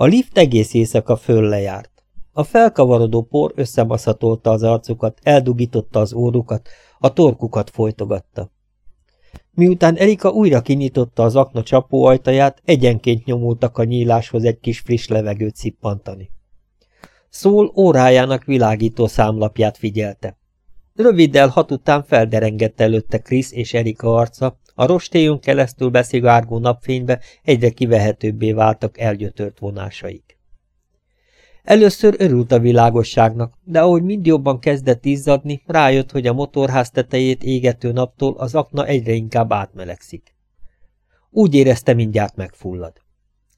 A lift egész éjszaka föl lejárt. A felkavarodó por összemaszatolta az arcukat, eldugította az órukat, a torkukat folytogatta. Miután Erika újra kinyitotta az akna csapó ajtaját, egyenként nyomultak a nyíláshoz egy kis friss levegőt szippantani. Szól órájának világító számlapját figyelte. Röviddel hat után felderengett előtte Krisz és Erika arca, a rostélyunk keresztül beszivárgó napfénybe egyre kivehetőbbé váltak elgyötört vonásaik. Először örült a világosságnak, de ahogy mind jobban kezdett izzadni, rájött, hogy a motorház tetejét égető naptól az akna egyre inkább átmelegszik. Úgy érezte, mindjárt megfullad.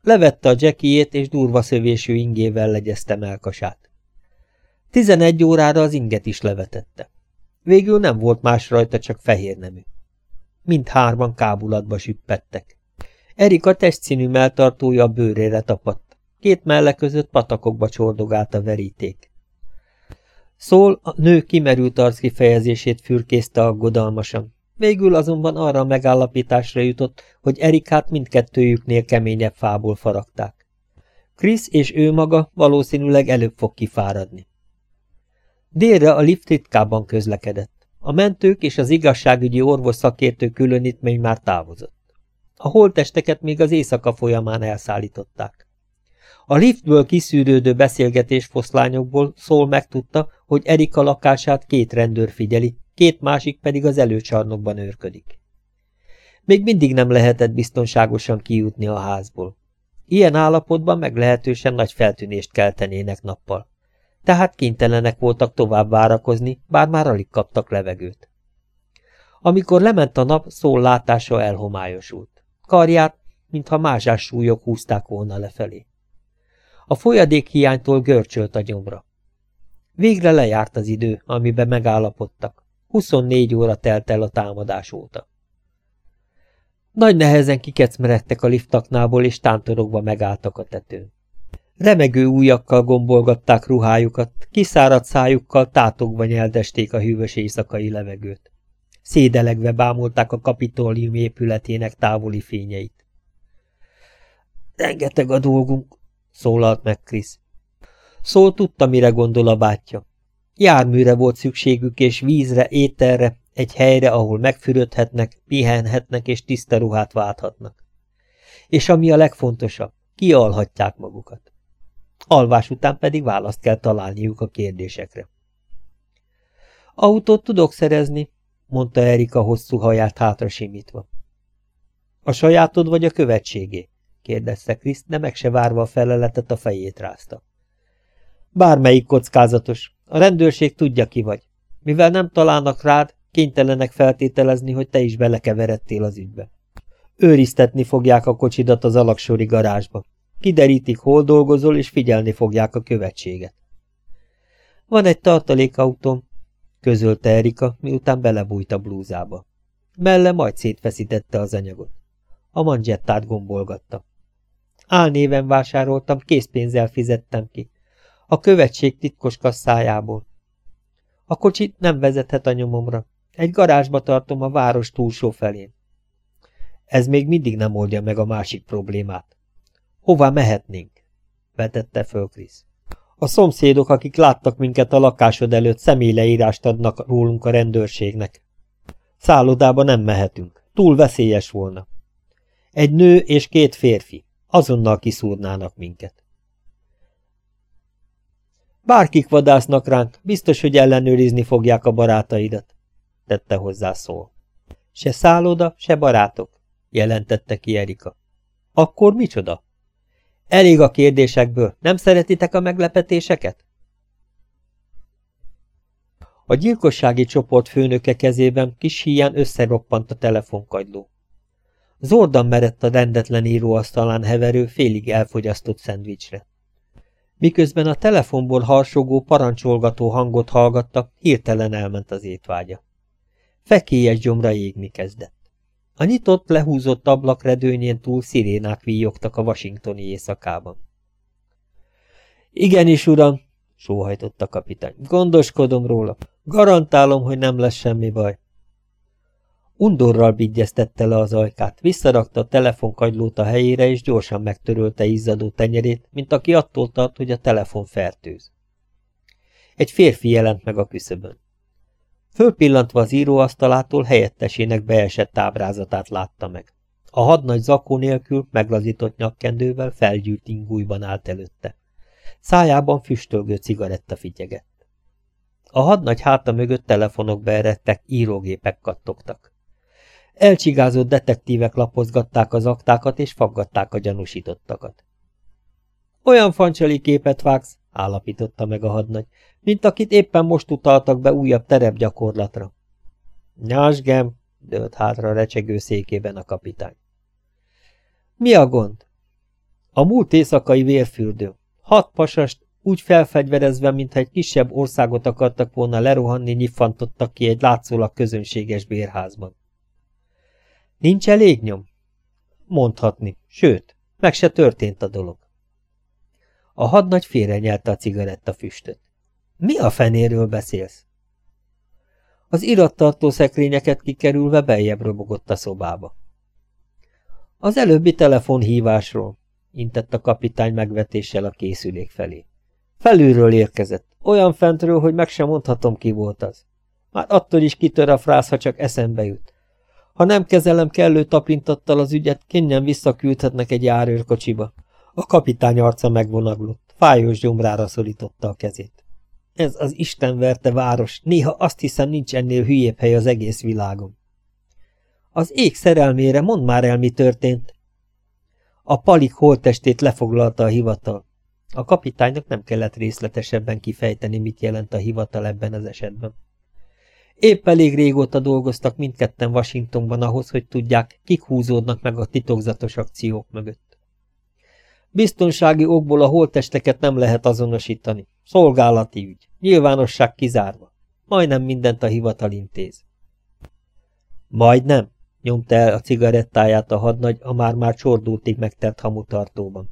Levette a jackiét, és durva szövésű ingével legyezte melkasát. Tizenegy órára az inget is levetette. Végül nem volt más rajta, csak fehér nemű. Mindhárman kábulatba süppettek. Erika testszínű melltartója a bőrére tapadt. Két melle között patakokba csordogált a veríték. Szól, a nő kimerült arckifejezését fürkészte aggodalmasan. Végül azonban arra a megállapításra jutott, hogy Erikát mindkettőjüknél keményebb fából faragták. Krisz és ő maga valószínűleg előbb fog kifáradni. Délre a lift ritkában közlekedett. A mentők és az igazságügyi orvos szakértő különítmény már távozott. A holtesteket még az éjszaka folyamán elszállították. A liftből kiszűrődő beszélgetés foszlányokból szól megtudta, hogy Erika lakását két rendőr figyeli, két másik pedig az előcsarnokban őrködik. Még mindig nem lehetett biztonságosan kijutni a házból. Ilyen állapotban meglehetősen nagy feltűnést keltenének nappal tehát kénytelenek voltak tovább várakozni, bár már alig kaptak levegőt. Amikor lement a nap, szól látása elhomályosult. Karját, mintha mázsás súlyok húzták volna lefelé. A folyadék hiánytól görcsölt a nyomra. Végre lejárt az idő, amiben megállapodtak. 24 óra telt el a támadás óta. Nagy nehezen kikecmeredtek a liftaknából, és tántorogva megálltak a tetőn. Remegő újakkal gombolgatták ruhájukat, kiszáradt szájukkal tátogva nyeldesték a hűvös éjszakai levegőt. Szédelegve bámulták a kapitólium épületének távoli fényeit. Rengeteg a dolgunk, szólalt meg Krisz. Szól tudta, mire gondol a bátyja. Járműre volt szükségük, és vízre, ételre, egy helyre, ahol megfürödhetnek, pihenhetnek és tiszta ruhát válthatnak. És ami a legfontosabb, kialhatják magukat alvás után pedig választ kell találniuk a kérdésekre. Autót tudok szerezni, mondta Erika hosszú haját hátra simítva. A sajátod vagy a követségé? kérdezte Kriszt, de meg se várva a feleletet a fejét rázta. Bármelyik kockázatos. A rendőrség tudja ki vagy. Mivel nem találnak rád, kénytelenek feltételezni, hogy te is belekeveredtél az ügybe. Őriztetni fogják a kocsidat az alaksori garázsba. Kiderítik, hol dolgozol, és figyelni fogják a követséget. Van egy tartalékautóm, közölte Erika, miután belebújt a blúzába. Melle majd szétfeszítette az anyagot. A manzsettát gombolgatta. Álnéven vásároltam, készpénzzel fizettem ki. A követség titkos kasszájából. A kocsit nem vezethet a nyomomra. Egy garázsba tartom a város túlsó felén. Ez még mindig nem oldja meg a másik problémát. Hová mehetnénk? vetette föl Krisz. A szomszédok, akik láttak minket a lakásod előtt, személyleírást adnak rólunk a rendőrségnek. Szállodába nem mehetünk. Túl veszélyes volna. Egy nő és két férfi. Azonnal kiszúrnának minket. Bárkik vadásznak ránk, biztos, hogy ellenőrizni fogják a barátaidat, tette hozzá szól. Se szálloda, se barátok, jelentette ki Erika. Akkor micsoda? Elég a kérdésekből. Nem szeretitek a meglepetéseket? A gyilkossági csoport főnöke kezében kis híján összeroppant a telefonkagyló. Zordan merett a rendetlen íróasztalán heverő, félig elfogyasztott szendvicsre. Miközben a telefonból harsogó, parancsolgató hangot hallgatta, hirtelen elment az étvágya. Fekélyes gyomra égni kezdett. A nyitott, lehúzott ablakredőnyén túl szirénák víjogtak a washingtoni éjszakában. Igenis, uram, sóhajtott a kapitány. Gondoskodom róla. Garantálom, hogy nem lesz semmi baj. Undorral bigyeztette le az ajkát, visszarakta a telefonkagylót a helyére, és gyorsan megtörölte izzadó tenyerét, mint aki attól tart, hogy a telefon fertőz. Egy férfi jelent meg a küszöbön. Fölpillantva az íróasztalától helyettesének beesett ábrázatát látta meg. A hadnagy zakó nélkül, meglazított nyakkendővel felgyűlt ingújban állt előtte. Szájában füstölgő cigaretta figyegett. A hadnagy háta mögött telefonok beeredtek, írógépek kattogtak. Elcsigázott detektívek lapozgatták az aktákat és faggatták a gyanúsítottakat. Olyan fancsali képet vágsz, állapította meg a hadnagy, mint akit éppen most utaltak be újabb terepgyakorlatra. Nyásgem, dőlt hátra recsegő székében a kapitány. Mi a gond? A múlt éjszakai vérfürdő. Hat pasast úgy felfegyverezve, mintha egy kisebb országot akartak volna lerohanni, nyiffantottak ki egy látszólag közönséges bérházban. Nincs elég nyom? Mondhatni, sőt, meg se történt a dolog. A hadnagy félrenyelte a cigaretta füstöt. Mi a fenéről beszélsz? Az irattartó szekrényeket kikerülve beljebb robogott a szobába. Az előbbi telefonhívásról, intett a kapitány megvetéssel a készülék felé. Felülről érkezett, olyan fentről, hogy meg sem mondhatom, ki volt az. Már attól is kitör a frász, ha csak eszembe jut. Ha nem kezelem kellő tapintattal az ügyet, könnyen visszaküldhetnek egy járőrkocsiba. A kapitány arca megvonaglott, fájós gyomrára szorította a kezét. Ez az istenverte város, néha azt hiszem nincs ennél hülyébb hely az egész világon. Az ég szerelmére mondd már el, mi történt. A palik holttestét lefoglalta a hivatal. A kapitánynak nem kellett részletesebben kifejteni, mit jelent a hivatal ebben az esetben. Épp elég régóta dolgoztak mindketten Washingtonban ahhoz, hogy tudják, kik húzódnak meg a titokzatos akciók mögött. Biztonsági okból a holttesteket nem lehet azonosítani. Szolgálati ügy. Nyilvánosság kizárva. Majdnem mindent a hivatal intéz. Majdnem, nyomta el a cigarettáját a hadnagy a már-már csordultig megtelt hamutartóban.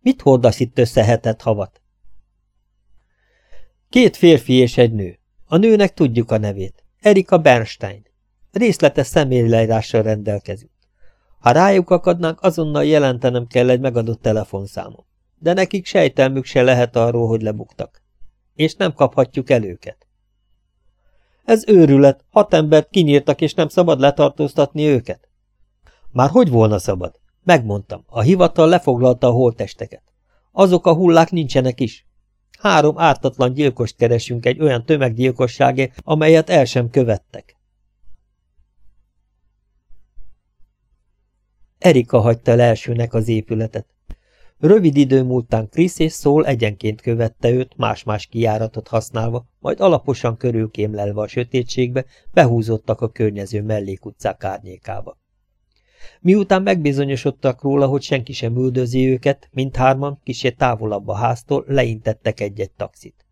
Mit hordasz itt összehetett havat? Két férfi és egy nő. A nőnek tudjuk a nevét. Erika Bernstein. Részletes személyleírással rendelkezünk. Ha rájuk akadnánk, azonnal jelentenem kell egy megadott telefonszámom. De nekik sejtelmük se lehet arról, hogy lebuktak. És nem kaphatjuk el őket. Ez őrület, hat embert kinyírtak, és nem szabad letartóztatni őket. Már hogy volna szabad? Megmondtam, a hivatal lefoglalta a holtesteket. Azok a hullák nincsenek is. Három ártatlan gyilkost keresünk egy olyan tömeggyilkosságé, amelyet el sem követtek. Erika hagyta el elsőnek az épületet. Rövid idő múltán Krisz és Szól egyenként követte őt, más-más kijáratot használva, majd alaposan körülkémlelve a sötétségbe, behúzottak a környező mellékutcák árnyékába. Miután megbizonyosodtak róla, hogy senki sem üldözi őket, mindhárman, kisé távolabb a háztól, leintettek egy-egy taxit.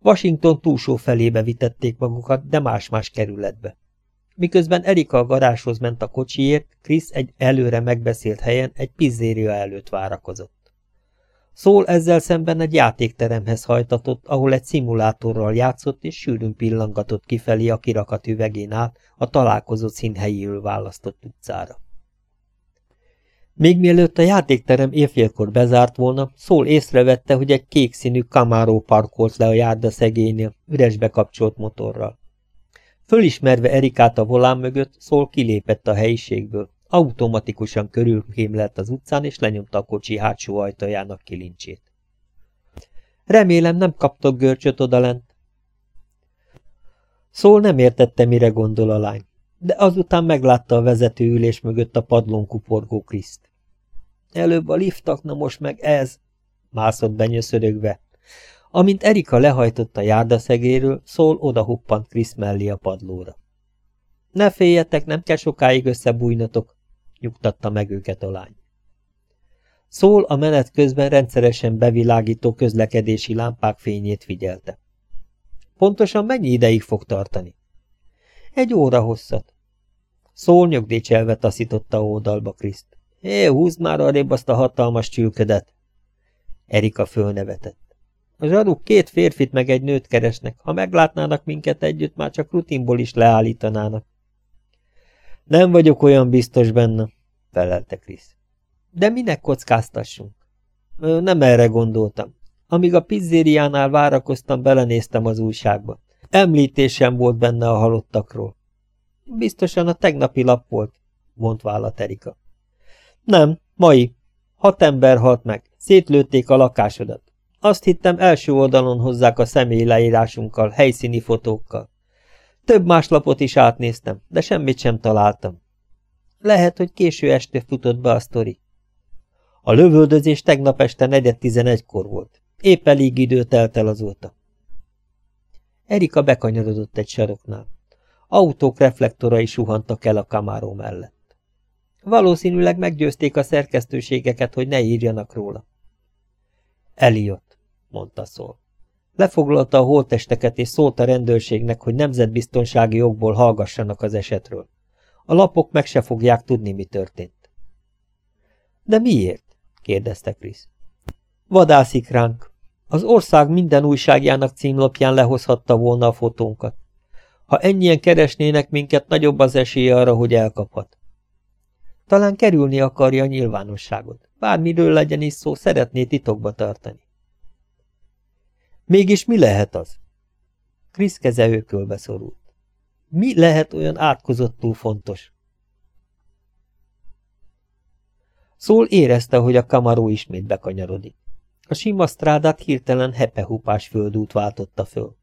Washington túlsó felébe vitették magukat, de más-más kerületbe. Miközben Erika a garázshoz ment a kocsiért, Krisz egy előre megbeszélt helyen egy pizzéria előtt várakozott. Szól ezzel szemben egy játékteremhez hajtatott, ahol egy szimulátorral játszott és sűrűn pillangatott kifelé a kirakat üvegén át a találkozott színhelyéről választott utcára. Még mielőtt a játékterem évfélkor bezárt volna, Szól észrevette, hogy egy kék színű Camaro parkolt le a járda szegénynél, üresbe kapcsolt motorral. Fölismerve Erikát a volán mögött, Szól kilépett a helyiségből, automatikusan körülkémlelt az utcán, és lenyomta a kocsi hátsó ajtajának kilincsét. Remélem nem kaptok görcsöt odalent. Szól nem értette, mire gondol a lány, de azután meglátta a vezetőülés mögött a padlón kuporgó Kriszt. Előbb a liftak, na most meg ez, mászott benyöszörögve, Amint Erika lehajtott a járdaszegéről, szól odahuppant Krisz mellé a padlóra. Ne féljetek, nem kell sokáig összebújnatok, nyugtatta meg őket a lány. Szól a menet közben rendszeresen bevilágító közlekedési lámpák fényét figyelte. Pontosan mennyi ideig fog tartani? Egy óra hosszat. Szól nyögdécselve taszította oldalba Kriszt. Hé, húzd már arrébb azt a hatalmas csülködet! Erika fölnevetett. A zsaruk két férfit meg egy nőt keresnek, ha meglátnának minket együtt, már csak rutinból is leállítanának. Nem vagyok olyan biztos benne, felelte Krisz. De minek kockáztassunk? Nem erre gondoltam. Amíg a pizzériánál várakoztam, belenéztem az újságba. Említésem volt benne a halottakról. Biztosan a tegnapi lap volt, mondt vállat Erika. Nem, mai. Hat ember halt meg. Szétlőtték a lakásodat. Azt hittem első oldalon hozzák a személy leírásunkkal, helyszíni fotókkal. Több más lapot is átnéztem, de semmit sem találtam. Lehet, hogy késő este futott be a sztori. A lövöldözés tegnap este negyed tizenegykor volt. Épp elég idő telt el azóta. Erika bekanyarodott egy saroknál. Autók reflektorai suhantak el a kamáró mellett. Valószínűleg meggyőzték a szerkesztőségeket, hogy ne írjanak róla. Eliott, mondta szól. Lefoglalta a holtesteket és szólt a rendőrségnek, hogy nemzetbiztonsági jogból hallgassanak az esetről. A lapok meg se fogják tudni, mi történt. De miért? kérdezte Krisz. Vadászik ránk. Az ország minden újságjánnak címlapján lehozhatta volna a fotónkat. Ha ennyien keresnének minket, nagyobb az esélye arra, hogy elkaphat. Talán kerülni akarja a nyilvánosságot. Bármiről legyen is szó, szeretné titokba tartani. Mégis mi lehet az? Krisz keze őkölbe szorult. Mi lehet olyan átkozottul fontos? Szól érezte, hogy a kamaró ismét bekanyarodik. A sima strádát hirtelen hepehupás földút váltotta föl.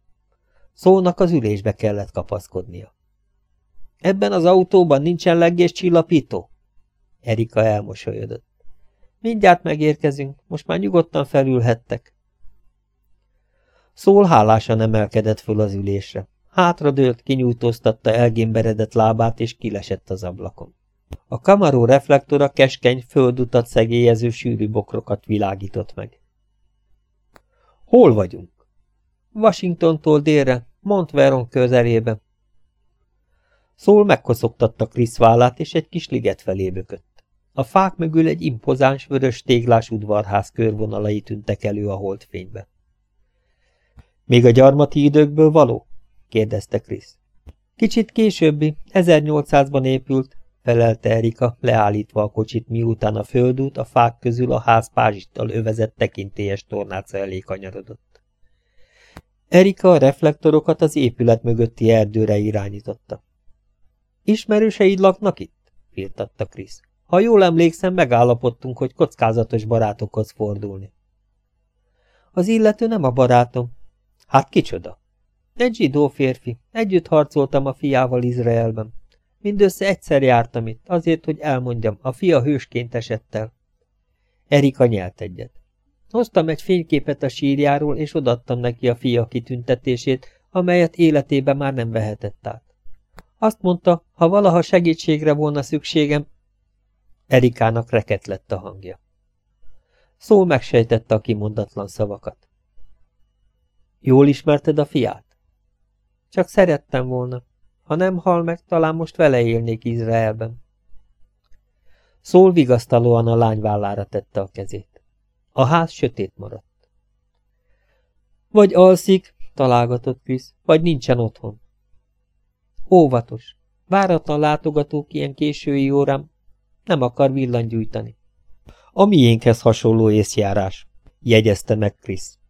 Szólnak az ülésbe kellett kapaszkodnia. Ebben az autóban nincsen leggés csillapító? Erika elmosolyodott. Mindjárt megérkezünk, most már nyugodtan felülhettek. Szól hálásan emelkedett föl az ülésre. Hátradőlt, kinyújtóztatta elgémberedett lábát, és kilesett az ablakon. A kamaró reflektora keskeny, földutat szegélyező sűrű bokrokat világított meg. Hol vagyunk? Washingtontól délre, Montveron közelébe. Szól megkoszogtatta Krisz vállát, és egy kis liget felé bökött. A fák mögül egy impozáns vörös téglás udvarház körvonalai tűntek elő a holdfénybe. Még a gyarmati időkből való? kérdezte Krisz. Kicsit későbbi, 1800-ban épült, felelte Erika, leállítva a kocsit, miután a földút a fák közül a ház pázsittal övezett tekintélyes tornáca elé kanyarodott. Erika a reflektorokat az épület mögötti erdőre irányította. Ismerőseid laknak itt? firtatta Krisz. Ha jól emlékszem, megállapodtunk, hogy kockázatos barátokhoz fordulni. Az illető nem a barátom. Hát kicsoda? Egy zsidó férfi. Együtt harcoltam a fiával Izraelben. Mindössze egyszer jártam itt, azért, hogy elmondjam, a fia hősként esett el. Erika nyelt egyet. Hoztam egy fényképet a sírjáról, és odattam neki a fia kitüntetését, amelyet életében már nem vehetett át. Azt mondta, ha valaha segítségre volna szükségem, Erikának reket lett a hangja. Szól megsejtette a kimondatlan szavakat. Jól ismerted a fiát? Csak szerettem volna. Ha nem hal meg, talán most vele élnék Izraelben. Szól vigasztalóan a lány vállára tette a kezét. A ház sötét maradt. Vagy alszik, találgatott Krisz, vagy nincsen otthon. Óvatos. Váratlan látogatók ilyen késői órám nem akar villanygyújtani. A miénkhez hasonló észjárás, jegyezte meg Krisz.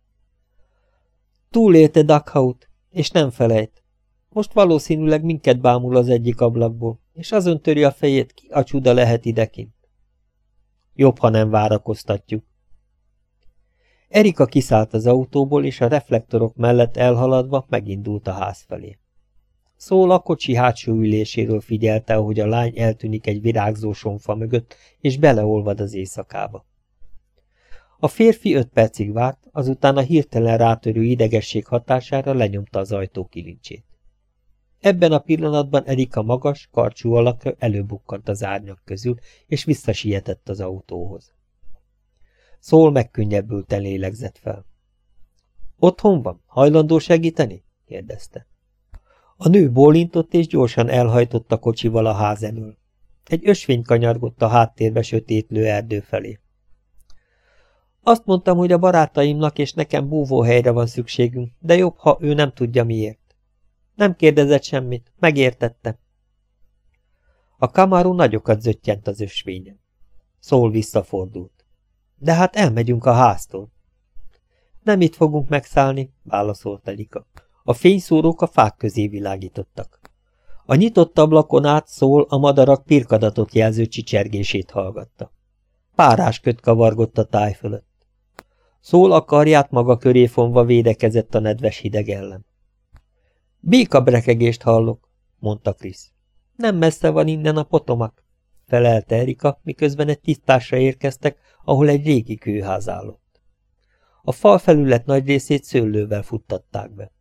Túlélte Duckhout, és nem felejt. Most valószínűleg minket bámul az egyik ablakból, és azon töri a fejét, ki a csuda lehet idekint. Jobb, ha nem várakoztatjuk. Erika kiszállt az autóból, és a reflektorok mellett elhaladva megindult a ház felé. Szól a kocsi hátsó üléséről figyelte, hogy a lány eltűnik egy virágzó sonfa mögött, és beleolvad az éjszakába. A férfi öt percig várt, azután a hirtelen rátörő idegesség hatására lenyomta az ajtó kilincsét. Ebben a pillanatban Erika magas, karcsú alakra előbukkant az árnyak közül, és visszasietett az autóhoz. Szól megkönnyebbült lélegzett fel. Otthon van? Hajlandó segíteni? kérdezte. A nő bólintott, és gyorsan elhajtott a kocsival a ház elől. Egy ösvény kanyargott a háttérbe sötétlő erdő felé. Azt mondtam, hogy a barátaimnak és nekem búvóhelyre van szükségünk, de jobb, ha ő nem tudja miért. Nem kérdezett semmit, megértette. A kamarú nagyokat zöttyent az ösvényen. Szól visszafordult. De hát elmegyünk a háztól. Nem itt fogunk megszállni, válaszolt Elika. A fényszórók a fák közé világítottak. A nyitott ablakon át szól a madarak pirkadatot jelző csicsergését hallgatta. Párás köt kavargott a táj fölött. Szól a karját maga köré fonva védekezett a nedves hideg ellen. Béka brekegést hallok, mondta Krisz. Nem messze van innen a potomak, felelte Erika, miközben egy tisztásra érkeztek, ahol egy régi kőház állott. A fal felület nagy részét szőlővel futtatták be.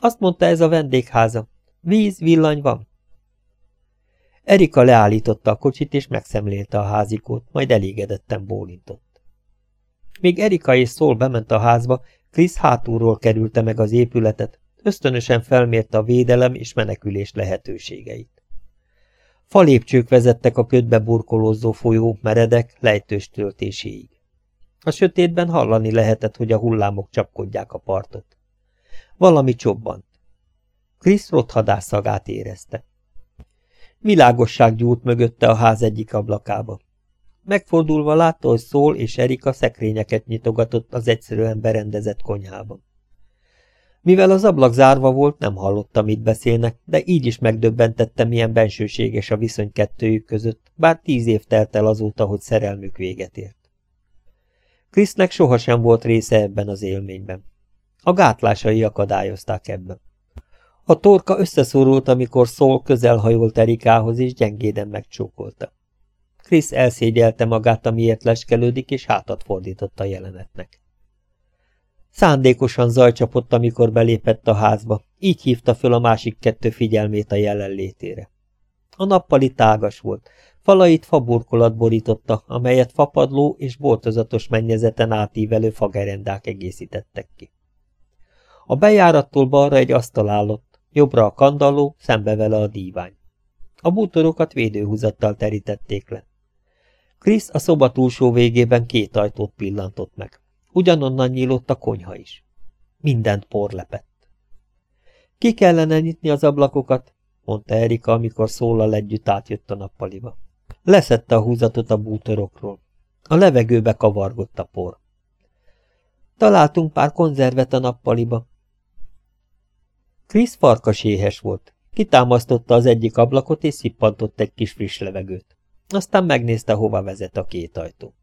Azt mondta ez a vendégháza. Víz, villany van. Erika leállította a kocsit, és megszemlélte a házikót, majd elégedetten bólintott. Még Erika és Szól bement a házba, Krisz hátulról kerülte meg az épületet, ösztönösen felmérte a védelem és menekülés lehetőségeit. Falépcsők vezettek a ködbe burkolózó folyó meredek, lejtős töltéséig. A sötétben hallani lehetett, hogy a hullámok csapkodják a partot. Valami csobbant. Krisz rothadás szagát érezte. Világosság gyújt mögötte a ház egyik ablakába. Megfordulva látta, hogy Szól és Erika szekrényeket nyitogatott az egyszerűen berendezett konyhában. Mivel az ablak zárva volt, nem hallotta, mit beszélnek, de így is megdöbbentette, milyen bensőséges a viszony kettőjük között, bár tíz év telt el azóta, hogy szerelmük véget ért. Krisznek sohasem volt része ebben az élményben. A gátlásai akadályozták ebben. A torka összeszorult, amikor szól közelhajolt Erikához, és gyengéden megcsókolta. Krisz elszégyelte magát, amiért leskelődik, és hátat fordított a jelenetnek. Szándékosan zajcsapott, amikor belépett a házba, így hívta föl a másik kettő figyelmét a jelenlétére. A nappali tágas volt, falait faburkolat borította, amelyet fapadló és boltozatos mennyezeten átívelő fagerendák egészítettek ki. A bejárattól balra egy asztal állott, jobbra a kandalló, szembe vele a dívány. A bútorokat védőhúzattal terítették le. Krisz a szoba túlsó végében két ajtót pillantott meg. Ugyanonnan nyílott a konyha is. Mindent por lepett. Ki kellene nyitni az ablakokat, mondta Erika, amikor szólal együtt átjött a nappaliba. Leszette a húzatot a bútorokról. A levegőbe kavargott a por. Találtunk pár konzervet a nappaliba. Krisz farkas éhes volt. Kitámasztotta az egyik ablakot, és szippantott egy kis friss levegőt. Aztán megnézte, hova vezet a két ajtó.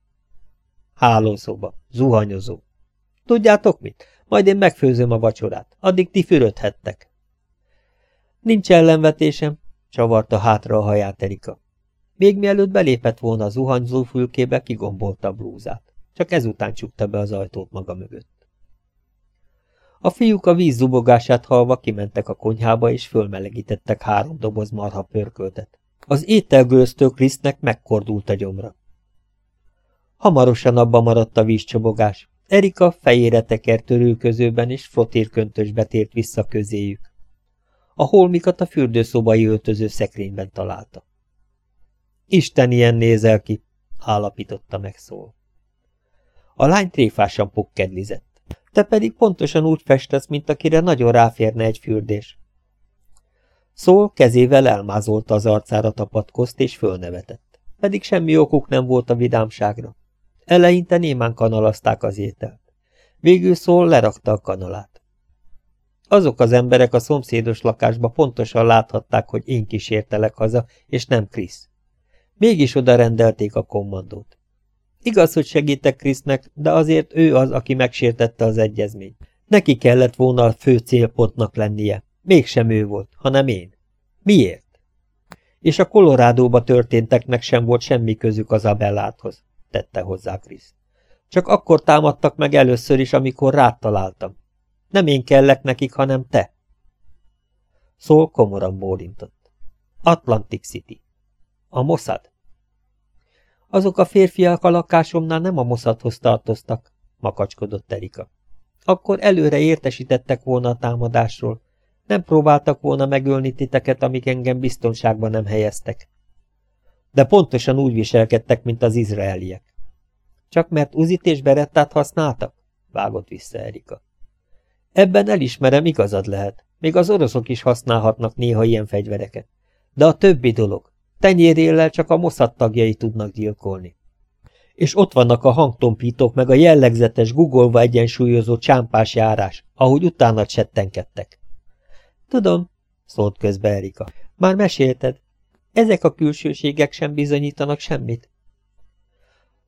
Hálószoba, zuhanyozó. Tudjátok mit? Majd én megfőzöm a vacsorát. Addig ti fürödhettek. Nincs ellenvetésem, csavarta hátra a haját Erika. Még mielőtt belépett volna a zuhanyzó fülkébe, kigombolta a blúzát. Csak ezután csukta be az ajtót maga mögött. A fiúk a víz zubogását halva kimentek a konyhába, és fölmelegítettek három doboz marha pörköltet. Az ételgőztő Krisznek megkordult a gyomra. Hamarosan abba maradt a vízcsobogás. Erika fejére tekert törülközőben, és frotírköntösbe tért vissza közéjük. A holmikat a fürdőszobai öltöző szekrényben találta. Isten ilyen nézel ki, állapította meg szól. A lány tréfásan pokkedlizett. Te pedig pontosan úgy festesz, mint akire nagyon ráférne egy fürdés. Szól kezével elmázolta az arcára tapatkozt, és fölnevetett. Pedig semmi okuk nem volt a vidámságra. Eleinte némán kanalazták az ételt. Végül szól lerakta a kanalát. Azok az emberek a szomszédos lakásba pontosan láthatták, hogy én kísértelek haza, és nem Krisz. Mégis oda rendelték a kommandót. Igaz, hogy segítek Krisznek, de azért ő az, aki megsértette az egyezményt. Neki kellett volna a fő célpontnak lennie. Mégsem ő volt, hanem én. Miért? És a Kolorádóba történteknek sem volt semmi közük az Abelláthoz tette hozzá Krisz. Csak akkor támadtak meg először is, amikor rád találtam. Nem én kellek nekik, hanem te. Szól komoran bólintott. Atlantic City. A Mossad. Azok a férfiak a lakásomnál nem a Mossadhoz tartoztak, makacskodott Erika. Akkor előre értesítettek volna a támadásról. Nem próbáltak volna megölni titeket, amíg engem biztonságban nem helyeztek de pontosan úgy viselkedtek, mint az izraeliek. Csak mert uzit és berettát használtak? Vágott vissza Erika. Ebben elismerem, igazad lehet. Még az oroszok is használhatnak néha ilyen fegyvereket. De a többi dolog. Tenyéréllel csak a Mossad tagjai tudnak gyilkolni. És ott vannak a hangtompítók meg a jellegzetes gugolva egyensúlyozó csámpás járás, ahogy utána csettenkedtek. Tudom, szólt közbe Erika. Már mesélted. Ezek a külsőségek sem bizonyítanak semmit.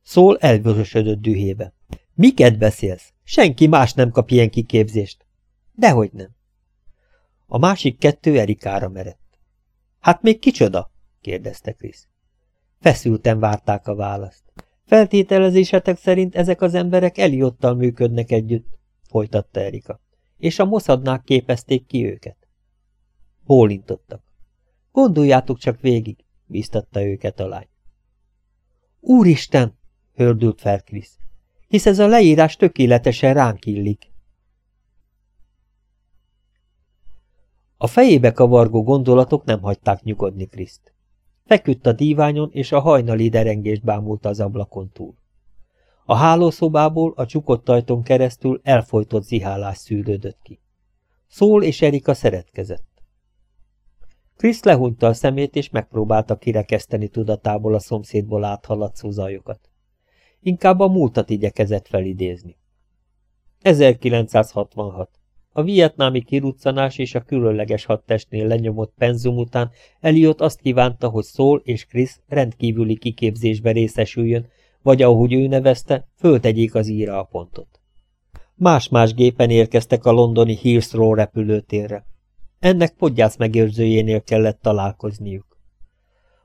Szól elvörösödött dühébe. Miket beszélsz? Senki más nem kap ilyen kiképzést. Dehogy nem. A másik kettő Erikára merett. Hát még kicsoda? kérdezte Krisz. Feszülten várták a választ. Feltételezésetek szerint ezek az emberek Eliottal működnek együtt, folytatta Erika, és a moszadnák képezték ki őket. Bólintottak. Gondoljátok csak végig, bíztatta őket a lány. Úristen, hördült fel Krisz, hisz ez a leírás tökéletesen ránk illik. A fejébe kavargó gondolatok nem hagyták nyugodni Kriszt. Feküdt a díványon, és a hajnali derengést bámulta az ablakon túl. A hálószobából a csukott ajtón keresztül elfolytott zihálás szűrődött ki. Szól és Erika szeretkezett. Krisz lehúnyta a szemét, és megpróbálta kirekeszteni tudatából a szomszédból áthaladszó zajokat. Inkább a múltat igyekezett felidézni. 1966. A vietnámi kiruccanás és a különleges hadtestnél lenyomott penzum után Eliot azt kívánta, hogy Szól és Krisz rendkívüli kiképzésbe részesüljön, vagy ahogy ő nevezte, föltegyék az íra a pontot. Más-más gépen érkeztek a londoni Heathrow repülőtérre. Ennek podgyász megőrzőjénél kellett találkozniuk.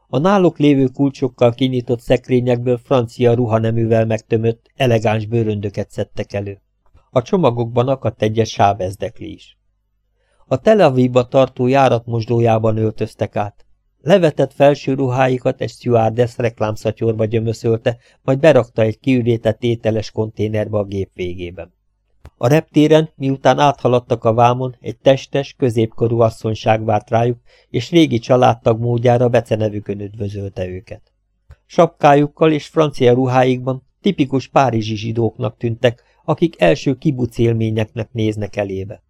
A náluk lévő kulcsokkal kinyitott szekrényekből francia ruhaneművel megtömött, elegáns bőröndöket szedtek elő. A csomagokban akadt egyes sávezdekli is. A Tel Avivba tartó járatmosdójában öltöztek át. Levetett felső ruháikat egy stewardess reklámszatyorba gyömöszölte, majd berakta egy kiürétett ételes konténerbe a gép végében. A reptéren, miután áthaladtak a vámon, egy testes, középkorú asszonyság várt rájuk, és régi családtag módjára becenevükön üdvözölte őket. Sapkájukkal és francia ruháikban tipikus párizsi zsidóknak tűntek, akik első kibuc néznek elébe.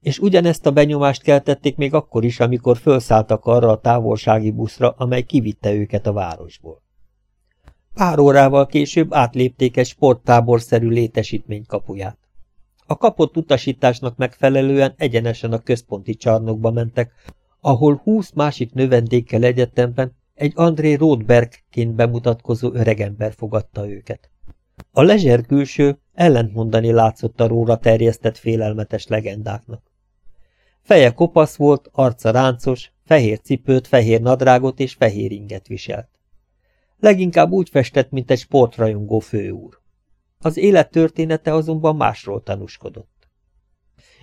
És ugyanezt a benyomást keltették még akkor is, amikor felszálltak arra a távolsági buszra, amely kivitte őket a városból. Pár órával később átlépték egy sporttáborszerű létesítmény kapuját. A kapott utasításnak megfelelően egyenesen a központi csarnokba mentek, ahol húsz másik növendékkel egyetemben egy André Rothbergként bemutatkozó öregember fogadta őket. A lezser külső ellentmondani látszott a róla terjesztett félelmetes legendáknak. Feje kopasz volt, arca ráncos, fehér cipőt, fehér nadrágot és fehér inget viselt. Leginkább úgy festett, mint egy sportrajongó főúr. Az élet története azonban másról tanúskodott.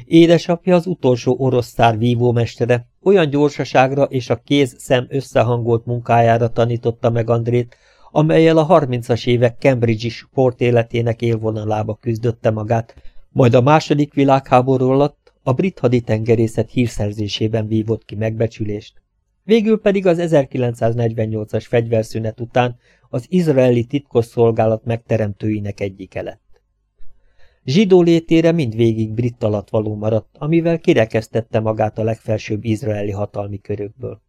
Édesapja az utolsó orosz szár vívómestere, olyan gyorsaságra és a kéz-szem összehangolt munkájára tanította meg Andrét, amelyel a harmincas évek Cambridge-i sportéletének élvonalába küzdötte magát, majd a második világháború alatt a brit haditengerészet hírszerzésében vívott ki megbecsülést. Végül pedig az 1948-as fegyverszünet után az izraeli titkosszolgálat megteremtőinek egyike lett. Zsidó létére mindvégig brit alatt való maradt, amivel kirekesztette magát a legfelsőbb izraeli hatalmi körökből.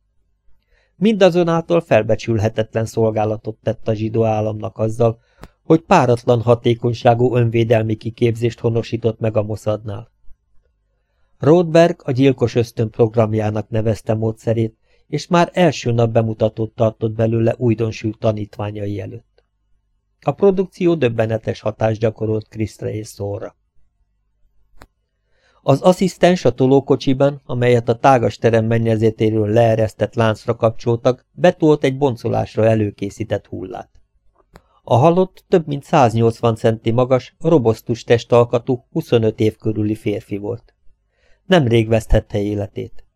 Mindazonáltal felbecsülhetetlen szolgálatot tett a zsidó államnak azzal, hogy páratlan hatékonyságú önvédelmi kiképzést honosított meg a Mossadnál. Rothberg a gyilkos ösztön programjának nevezte módszerét, és már első nap bemutatót tartott belőle újdonsült tanítványai előtt. A produkció döbbenetes hatást gyakorolt Krisztre és Szóra. Az asszisztens a tolókocsiban, amelyet a tágas terem mennyezetéről leeresztett láncra kapcsoltak, betolt egy boncolásra előkészített hullát. A halott több mint 180 centi magas, robosztus testalkatú, 25 év körüli férfi volt. Nemrég veszthette életét.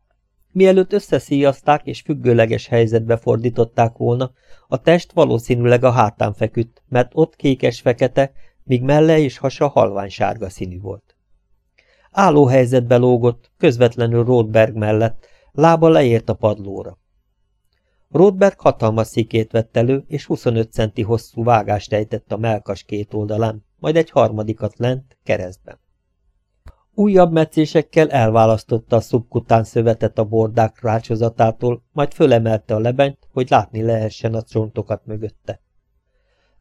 Mielőtt összeszíjazták és függőleges helyzetbe fordították volna, a test valószínűleg a hátán feküdt, mert ott kékes-fekete, míg melle és hasa halványsárga színű volt. Álló helyzetbe lógott, közvetlenül Rothberg mellett, lába leért a padlóra. Rothberg hatalmas szikét vett elő, és 25 centi hosszú vágást ejtett a melkas két oldalán, majd egy harmadikat lent, keresztben. Újabb meccésekkel elválasztotta a szubkután szövetet a bordák rácsozatától, majd fölemelte a lebenyt, hogy látni lehessen a csontokat mögötte.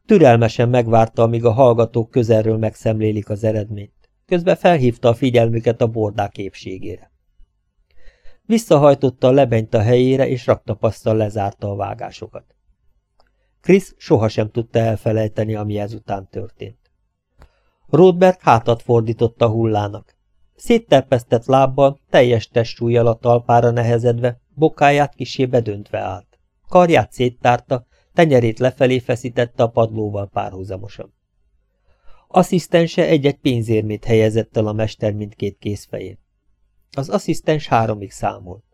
Türelmesen megvárta, amíg a hallgatók közelről megszemlélik az eredményt. Közben felhívta a figyelmüket a bordák épségére. Visszahajtotta a lebenyt a helyére, és raktapasszal lezárta a vágásokat. Krisz sohasem tudta elfelejteni, ami ezután történt. Rodberg hátat fordított a hullának. Szétterpesztett lábbal, teljes testsúlyjal a talpára nehezedve, bokáját kisébe döntve állt. Karját széttárta, tenyerét lefelé feszítette a padlóval párhuzamosan. Asszisztense egy-egy pénzérmét helyezett el a mester mindkét kézfején. Az asszisztens háromig számolt.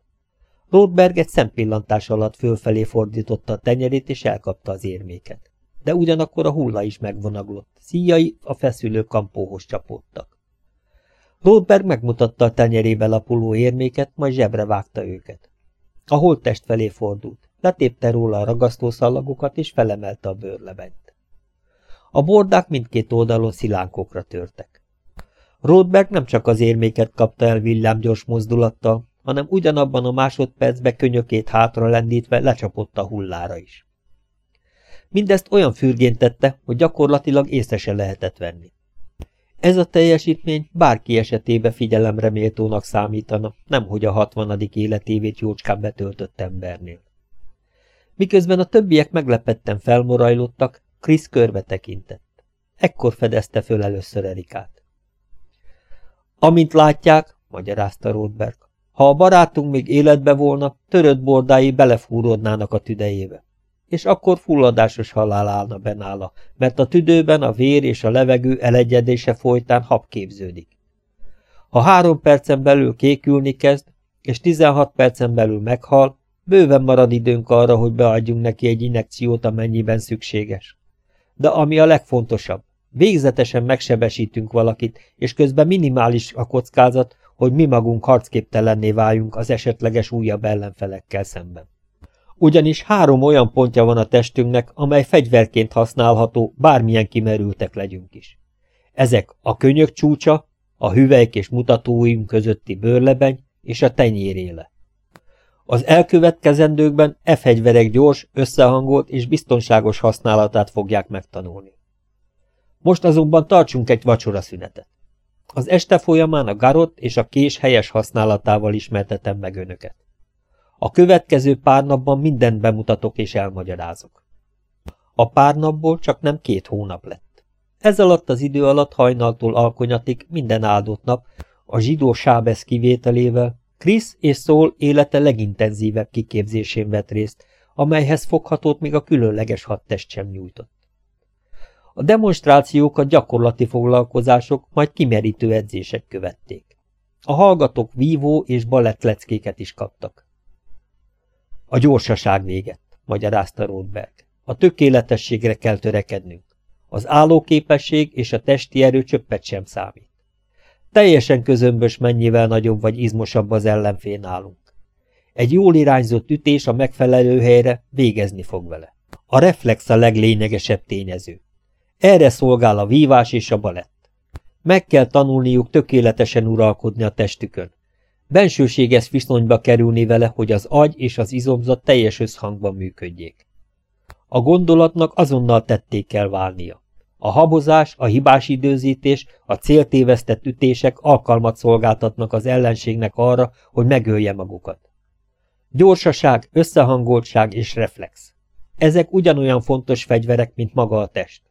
Rothberg egy szempillantás alatt fölfelé fordította a tenyerét, és elkapta az érméket. De ugyanakkor a hulla is megvonaglott, szíjai a feszülő kampóhoz csapódtak. Rothberg megmutatta a tenyerébe lapuló érméket, majd zsebre vágta őket. A holttest felé fordult, letépte róla a ragasztószallagokat, és felemelte a bőrlebenyt. A bordák mindkét oldalon szilánkokra törtek. Rothberg nem csak az érméket kapta el villámgyors mozdulattal, hanem ugyanabban a másodpercben könyökét hátra lendítve lecsapott a hullára is. Mindezt olyan fürgén tette, hogy gyakorlatilag észre se lehetett venni. Ez a teljesítmény bárki esetébe figyelemre méltónak számítana, nemhogy a hatvanadik életévét jócskán betöltött embernél. Miközben a többiek meglepetten felmorajlottak, Krisz körbe tekintett. Ekkor fedezte föl először Erikát. Amint látják, magyarázta Rothberg, ha a barátunk még életbe volna, törött bordái belefúródnának a tüdejébe. És akkor fulladásos halál állna be nála, mert a tüdőben a vér és a levegő elegyedése folytán hab képződik. Ha három percen belül kékülni kezd, és 16 percen belül meghal, bőven marad időnk arra, hogy beadjunk neki egy injekciót, amennyiben szükséges. De ami a legfontosabb, végzetesen megsebesítünk valakit, és közben minimális a kockázat, hogy mi magunk harcképtelenné váljunk az esetleges újabb ellenfelekkel szemben. Ugyanis három olyan pontja van a testünknek, amely fegyverként használható, bármilyen kimerültek legyünk is. Ezek a könyök csúcsa, a hüvelyk és mutatóim közötti bőrlebeny és a tenyéréle. Az elkövetkezendőkben e fegyverek gyors, összehangolt és biztonságos használatát fogják megtanulni. Most azonban tartsunk egy vacsora szünetet. Az este folyamán a garot és a kés helyes használatával ismertetem meg önöket. A következő pár napban mindent bemutatok és elmagyarázok. A pár napból csak nem két hónap lett. Ez alatt az idő alatt hajnaltól alkonyatig minden áldott nap, a zsidó sábesz kivételével, Krisz és Szól élete legintenzívebb kiképzésén vett részt, amelyhez foghatót még a különleges hadtest sem nyújtott. A demonstrációkat gyakorlati foglalkozások, majd kimerítő edzések követték. A hallgatók vívó és balettleckéket is kaptak. A gyorsaság véget, magyarázta Rothberg. A tökéletességre kell törekednünk. Az állóképesség és a testi erő csöppet sem számít. Teljesen közömbös mennyivel nagyobb vagy izmosabb az ellenfél nálunk. Egy jól irányzott ütés a megfelelő helyre végezni fog vele. A reflex a leglényegesebb tényező. Erre szolgál a vívás és a balett. Meg kell tanulniuk tökéletesen uralkodni a testükön. Bensőséges viszonyba kerülni vele, hogy az agy és az izomzat teljes összhangban működjék. A gondolatnak azonnal tették kell válnia. A habozás, a hibás időzítés, a céltévesztett ütések alkalmat szolgáltatnak az ellenségnek arra, hogy megölje magukat. Gyorsaság, összehangoltság és reflex. Ezek ugyanolyan fontos fegyverek, mint maga a test.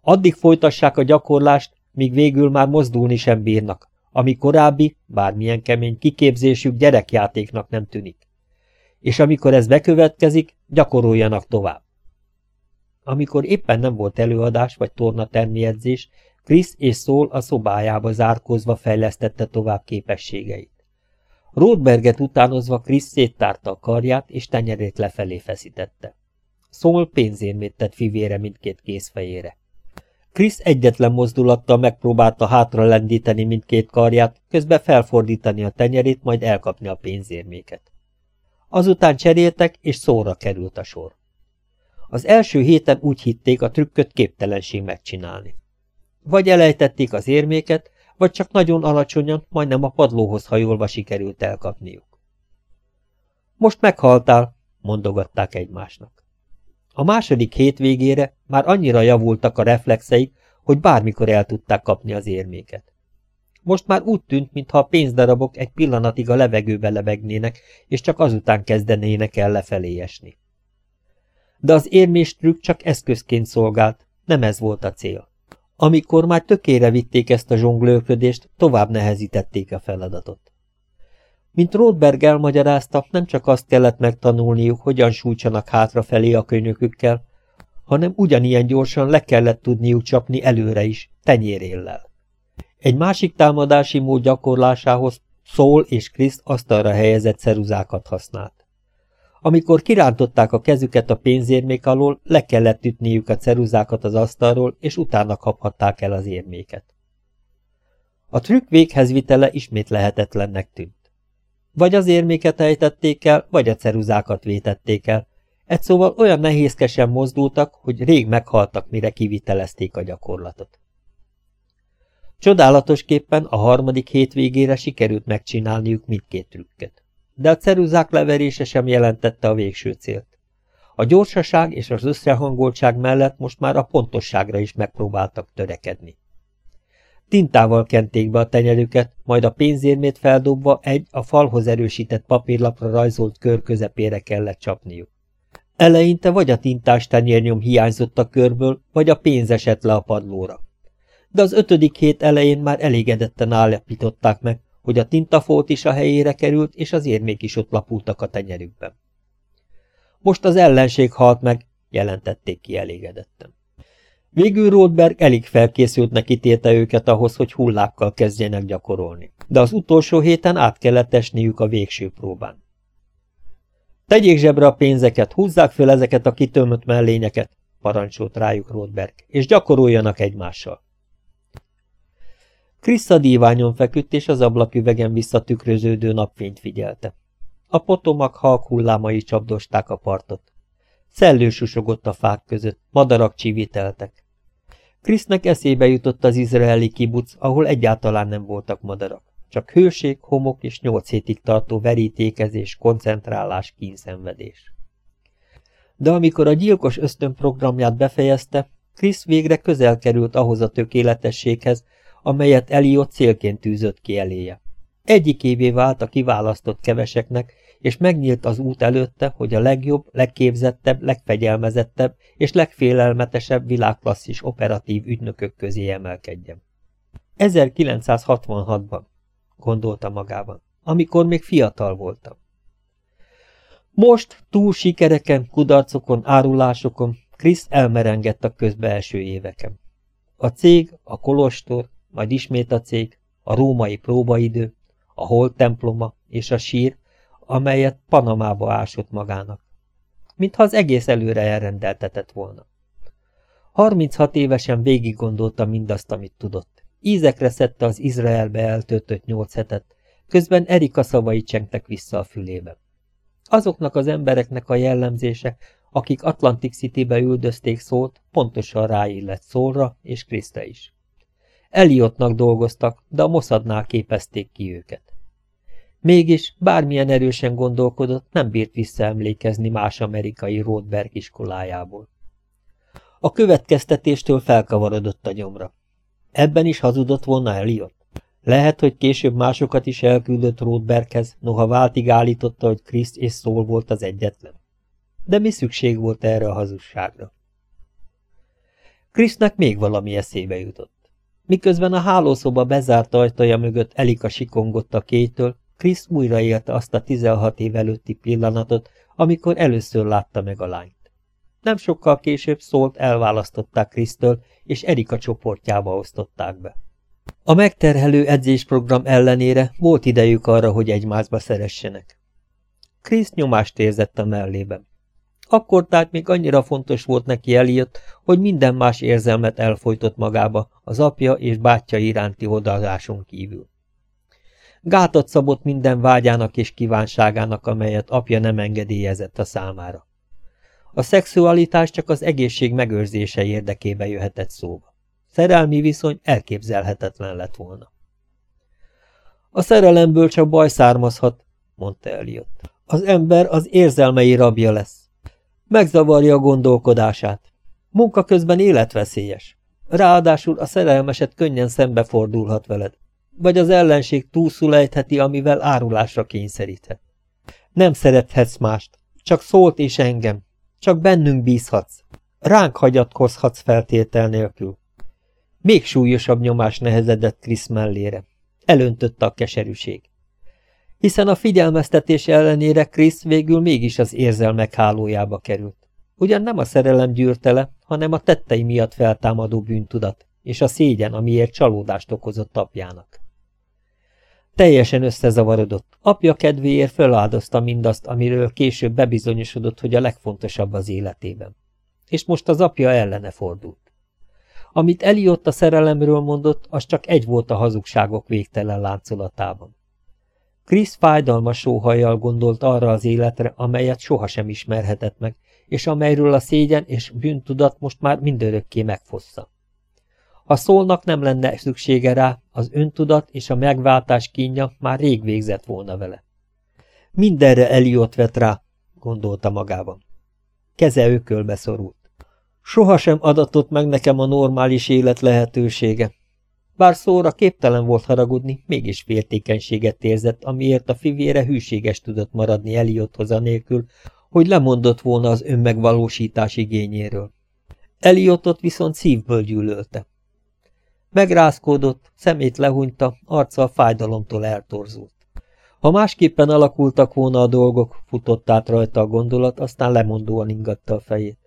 Addig folytassák a gyakorlást, míg végül már mozdulni sem bírnak, ami korábbi, bármilyen kemény kiképzésük gyerekjátéknak nem tűnik. És amikor ez bekövetkezik, gyakoroljanak tovább. Amikor éppen nem volt előadás vagy tornatermi edzés, Krisz és Szól a szobájába zárkózva fejlesztette tovább képességeit. Rothberget utánozva Krisz széttárta a karját, és tenyerét lefelé feszítette. Szól pénzérmét tett fivére mindkét kézfejére. Krisz egyetlen mozdulattal megpróbálta hátra lendíteni mindkét karját, közben felfordítani a tenyerét, majd elkapni a pénzérméket. Azután cseréltek, és szóra került a sor. Az első héten úgy hitték, a trükköt képtelenség megcsinálni. Vagy elejtették az érméket, vagy csak nagyon alacsonyan, majdnem a padlóhoz hajolva sikerült elkapniuk. Most meghaltál, mondogatták egymásnak. A második hétvégére már annyira javultak a reflexeik, hogy bármikor el tudták kapni az érméket. Most már úgy tűnt, mintha a pénzdarabok egy pillanatig a levegőbe lebegnének, és csak azután kezdenének el lefelé esni. De az érmés trükk csak eszközként szolgált, nem ez volt a cél. Amikor már tökére vitték ezt a zsonglőrködést, tovább nehezítették a feladatot. Mint Rothberg elmagyarázta, nem csak azt kellett megtanulniuk, hogyan sújtsanak hátrafelé a könyökükkel, hanem ugyanilyen gyorsan le kellett tudniuk csapni előre is, tenyéréllel. Egy másik támadási mód gyakorlásához Szól és Kriszt asztalra helyezett ceruzákat használt. Amikor kirántották a kezüket a pénzérmék alól, le kellett ütniük a ceruzákat az asztalról, és utána kaphatták el az érméket. A trükk véghezvitele ismét lehetetlennek tűnt. Vagy az érméket ejtették el, vagy a ceruzákat vétették el. Egy szóval olyan nehézkesen mozdultak, hogy rég meghaltak, mire kivitelezték a gyakorlatot. Csodálatosképpen a harmadik hétvégére sikerült megcsinálniuk mindkét trükket. De a ceruzák leverése sem jelentette a végső célt. A gyorsaság és az összehangoltság mellett most már a pontosságra is megpróbáltak törekedni. Tintával kenték be a tenyerüket, majd a pénzérmét feldobva egy a falhoz erősített papírlapra rajzolt kör közepére kellett csapniuk. Eleinte vagy a tintás tenyérnyom hiányzott a körből, vagy a pénz esett le a padlóra de az ötödik hét elején már elégedetten állapították meg, hogy a tintafolt is a helyére került, és az érmék is ott lapultak a tenyerükben. Most az ellenség halt meg, jelentették ki elégedetten. Végül Rothberg elég felkészültnek ítélte őket ahhoz, hogy hullákkal kezdjenek gyakorolni, de az utolsó héten át kellett esniük a végső próbán. Tegyék zsebre a pénzeket, húzzák föl ezeket a kitömött mellényeket, parancsolt rájuk Rothberg, és gyakoroljanak egymással. Krista díványon feküdt, és az ablaküvegen visszatükröződő napfényt figyelte. A potomak halk hullámai csapdosták a partot. Szellő susogott a fák között, madarak csiviteltek. Krisznek eszébe jutott az izraeli kibuc, ahol egyáltalán nem voltak madarak. Csak hőség, homok és nyolc hétig tartó verítékezés, koncentrálás, kínszenvedés. De amikor a gyilkos ösztön programját befejezte, Krisz végre közel került ahhoz a tökéletességhez, amelyet Eliot célként tűzött ki eléje. Egyik évé vált a kiválasztott keveseknek, és megnyílt az út előtte, hogy a legjobb, legképzettebb, legfegyelmezettebb és legfélelmetesebb világklasszis operatív ügynökök közé emelkedjen. 1966-ban, gondolta magában, amikor még fiatal voltam. Most, túl sikereken, kudarcokon, árulásokon, Krisz elmerengett a közbeelső éveken. A cég, a kolostor, majd ismét a cég, a római próbaidő, a holt temploma és a sír, amelyet Panamába ásott magának. Mintha az egész előre elrendeltetett volna. 36 évesen végig gondolta mindazt, amit tudott. Ízekre szedte az Izraelbe eltöltött nyolc hetet, közben Erika szavai csengtek vissza a fülébe. Azoknak az embereknek a jellemzése, akik Atlantic City-be üldözték szólt, pontosan ráillett szólra és Kriszta is. Eliotnak dolgoztak, de a Mossadnál képezték ki őket. Mégis, bármilyen erősen gondolkodott, nem bírt visszaemlékezni más amerikai Rothberg iskolájából. A következtetéstől felkavarodott a gyomra. Ebben is hazudott volna Eliot. Lehet, hogy később másokat is elküldött Rothberghez, noha váltig állította, hogy Kriszt és Szól volt az egyetlen. De mi szükség volt erre a hazugságra? Krisznek még valami eszébe jutott. Miközben a hálószoba bezárt ajtaja mögött Elika sikongott a kétől, Krisz újra élte azt a 16 év előtti pillanatot, amikor először látta meg a lányt. Nem sokkal később szólt elválasztották Krisztől, és Erika csoportjába osztották be. A megterhelő edzésprogram ellenére volt idejük arra, hogy egymásba szeressenek. Krisz nyomást érzett a mellében. Akkor tehát még annyira fontos volt neki Eliott, hogy minden más érzelmet elfolytott magába, az apja és bátyja iránti odaadáson kívül. Gátat szabott minden vágyának és kívánságának, amelyet apja nem engedélyezett a számára. A szexualitás csak az egészség megőrzése érdekébe jöhetett szóba. Szerelmi viszony elképzelhetetlen lett volna. A szerelemből csak baj származhat, mondta Eliott. Az ember az érzelmei rabja lesz. Megzavarja a gondolkodását. Munka közben életveszélyes. Ráadásul a szerelmeset könnyen szembefordulhat veled. Vagy az ellenség túlszulejtheti, amivel árulásra kényszeríthet. Nem szerethetsz mást. Csak szólt és engem. Csak bennünk bízhatsz. Ránk hagyatkozhatsz feltétel nélkül. Még súlyosabb nyomás nehezedett Krisz mellére. Elöntötte a keserűség. Hiszen a figyelmeztetés ellenére Krisz végül mégis az érzelmek hálójába került. Ugyan nem a szerelem gyűrte le, hanem a tettei miatt feltámadó bűntudat, és a szégyen, amiért csalódást okozott apjának. Teljesen összezavarodott. Apja kedvéért feláldozta mindazt, amiről később bebizonyosodott, hogy a legfontosabb az életében. És most az apja ellene fordult. Amit Eliott a szerelemről mondott, az csak egy volt a hazugságok végtelen láncolatában. Krisz fájdalmas sóhajjal gondolt arra az életre, amelyet sohasem ismerhetett meg, és amelyről a szégyen és bűntudat most már mindörökké megfossza. Ha szólnak nem lenne szüksége rá, az öntudat és a megváltás kínja már rég végzett volna vele. Mindenre Eliott vett rá, gondolta magában. Keze ökölbe szorult. Sohasem adatott meg nekem a normális élet lehetősége. Bár szóra képtelen volt haragudni, mégis féltékenységet érzett, amiért a fivére hűséges tudott maradni Eliotthoz anélkül, hogy lemondott volna az önmegvalósítás igényéről. Eliottot viszont szívből gyűlölte. Megrázkódott, szemét lehúnyta, arca a fájdalomtól eltorzult. Ha másképpen alakultak volna a dolgok, futott át rajta a gondolat, aztán lemondóan ingatta a fejét.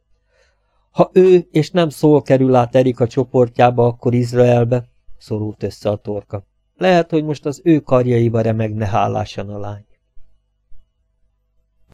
Ha ő és nem szól kerül át Erika csoportjába, akkor Izraelbe, szorult össze a torka. Lehet, hogy most az ő karjaiba remegne hálásan a lány.